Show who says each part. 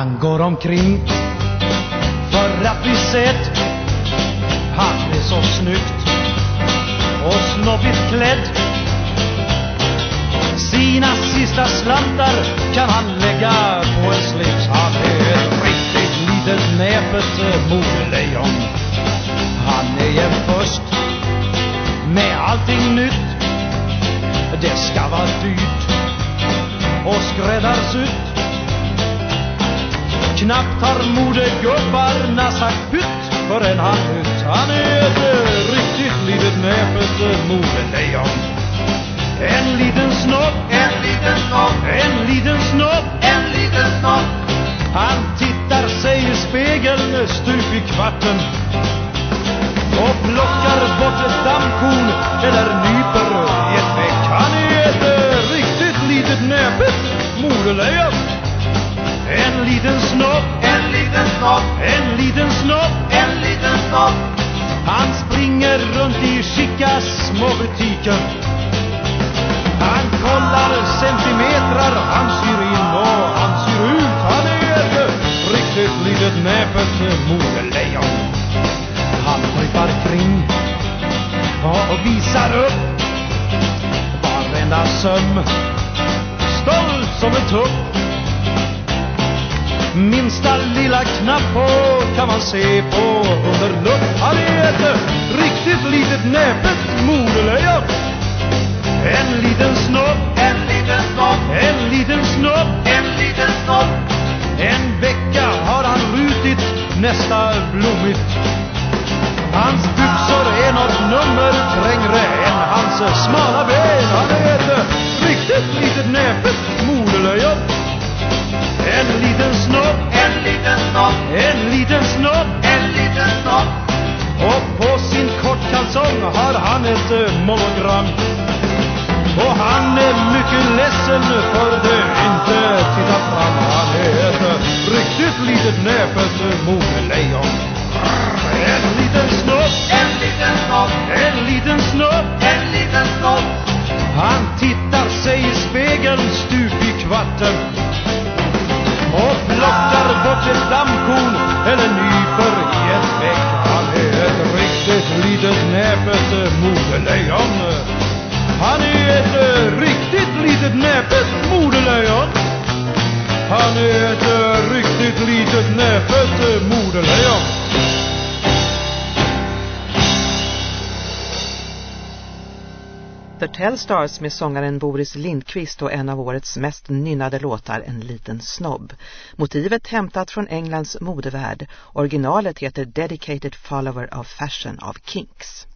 Speaker 1: Han går omkring för att bli sedd. Han är så snyggt och snobbigt klädd. Sina sista slantar kan han lägga på en slips. Han är ett riktigt litet näpet eh, modelejon. Han är jämt först med allting nytt. Det ska vara dyrt och skräddarsytt. Knappt har modegubbarna sagt pytt förrän han hytt Han är ett eh, riktigt litet näpet modelejon En liten snopp,
Speaker 2: En liten snopp,
Speaker 1: en liten snopp
Speaker 2: en liten snopp.
Speaker 1: Han tittar sig i spegeln stup i kvarten. Och plockar bort ett dammkorn eller nyper snopp,
Speaker 2: en liten snopp.
Speaker 1: en liten snopp Han springer runt i skicka små butiker. Han kollar centimetrar, han syr in och han syr ut. Han är ett riktigt litet näpet modelejon. Han krypar kring och visar upp varenda söm. Stolt som en tupp. Minsta lilla knapp på kan man se på under lupp. Han är ett riktigt litet näpet modelejon. En liten snopp,
Speaker 2: En liten snopp,
Speaker 1: en liten snopp.
Speaker 2: en liten snopp
Speaker 1: En vecka har han rutit nästa blommigt. Hans byxor är något nummer trängre än hans smala ben. Har han ett eh, monogram. Och han är mycket ledsen för det inte tittar fram. Han är ett eh, riktigt litet näpet eh, modelejon. En liten snopp,
Speaker 2: En liten snopp,
Speaker 1: en liten snopp.
Speaker 2: en liten snopp
Speaker 1: Han tittar sig i spegeln stup i kvarten och plockar bort ett dammkorn eller litet eh, näpet modelejon.
Speaker 3: The Tellstars med sångaren Boris Lindqvist och en av årets mest nynnade låtar, En liten snobb. Motivet hämtat från Englands modevärld. Originalet heter Dedicated Follower of Fashion av Kinks.